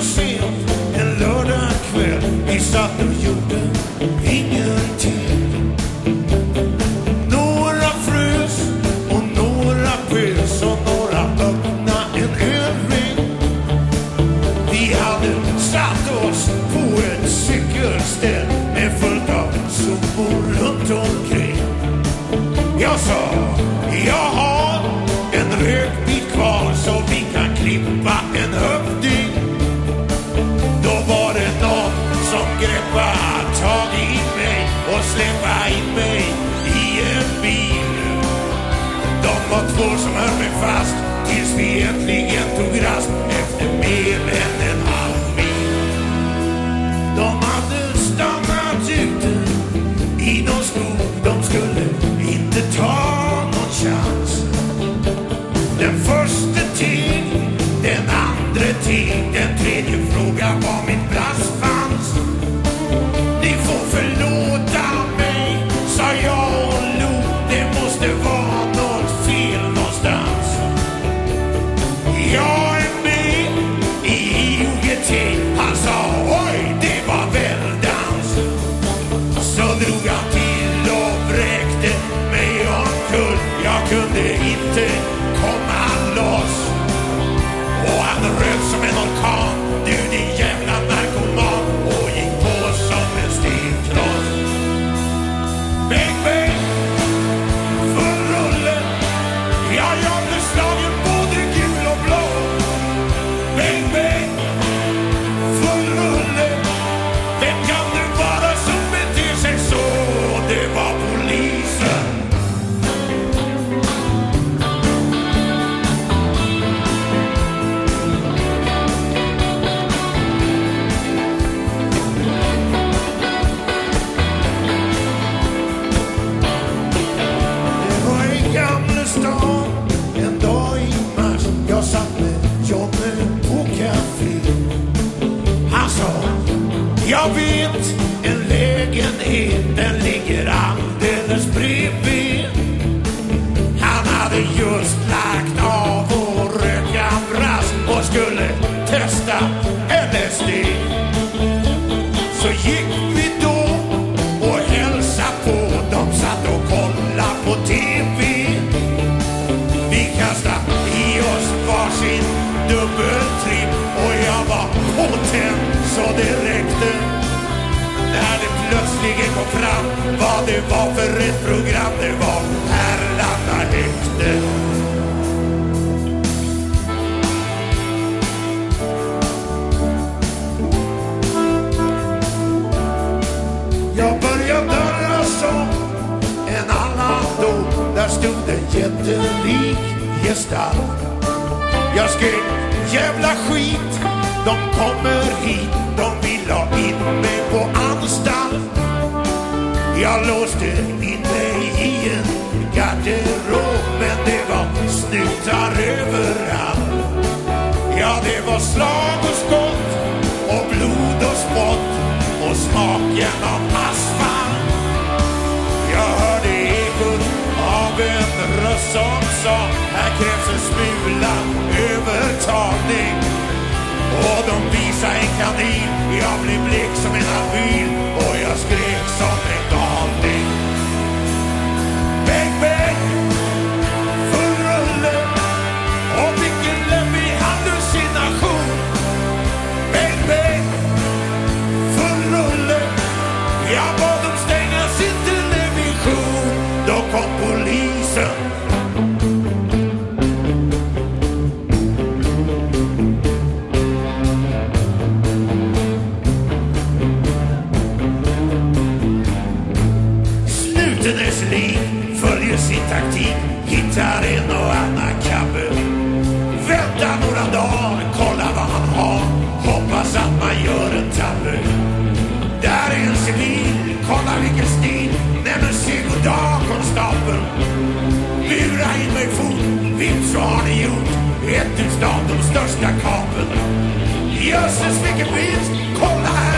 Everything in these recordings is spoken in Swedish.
feel. spår som höll mig fast tills vi äntligen tog rast efter milen Love it. ett program det var. Härlanda häkte. Jag började darra som en annan då Där stod en jättelik gestalt. Jag skrek jävla skit de kommer hit, de vill ha in mig på anstalt. Jag låste in mig i en garderob men det var snutar överallt. Ja, det var slag och skott och blod och spott och smaken av asfalt. Jag hörde ekot av en röst som sa här krävs en smula övertagning Och de visade en kanin, jag blev blek som en albyl och jag skrek som en taktik Hittar en och annan kabbe Vänta några dagar, kolla vad han har. Hoppas att man gör en tabbe. Där är en civil, kolla vilken stil. Nämen se goddag konstapeln. Mura in mig fort, vips så har ni gjort? Ett utav de största kapen Jösses vilken vinst, kolla här.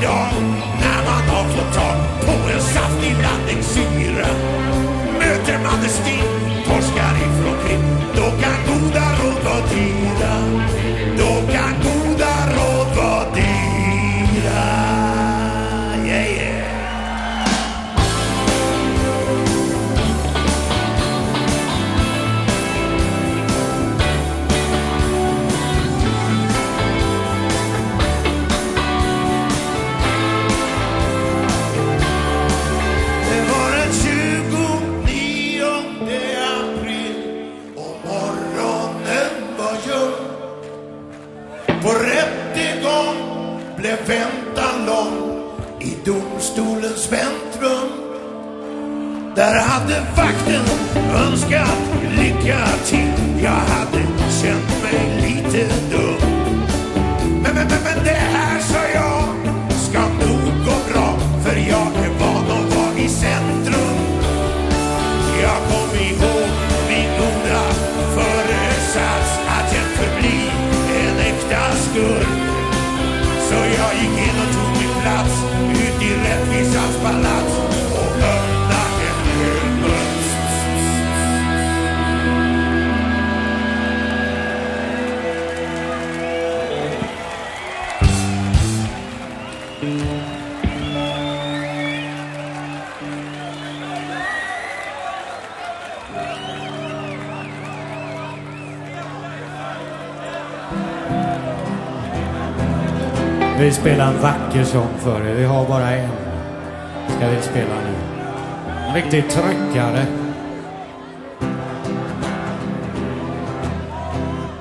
En domstolens väntrum. Där hade vakten önskat lycka till. Jag hade känt mig lite dum. Men, men, men, men det här sa jag ska nog gå bra för jag är van att vara i centrum. Jag kom ihåg min goda föresats att jag förbli en äkta skurk. Så jag gick in och tog plats ut i rättvisans palats och öppnade Vi spelar en vacker sång för er. Vi har bara en. Ska vi spela nu. En riktig tryckare.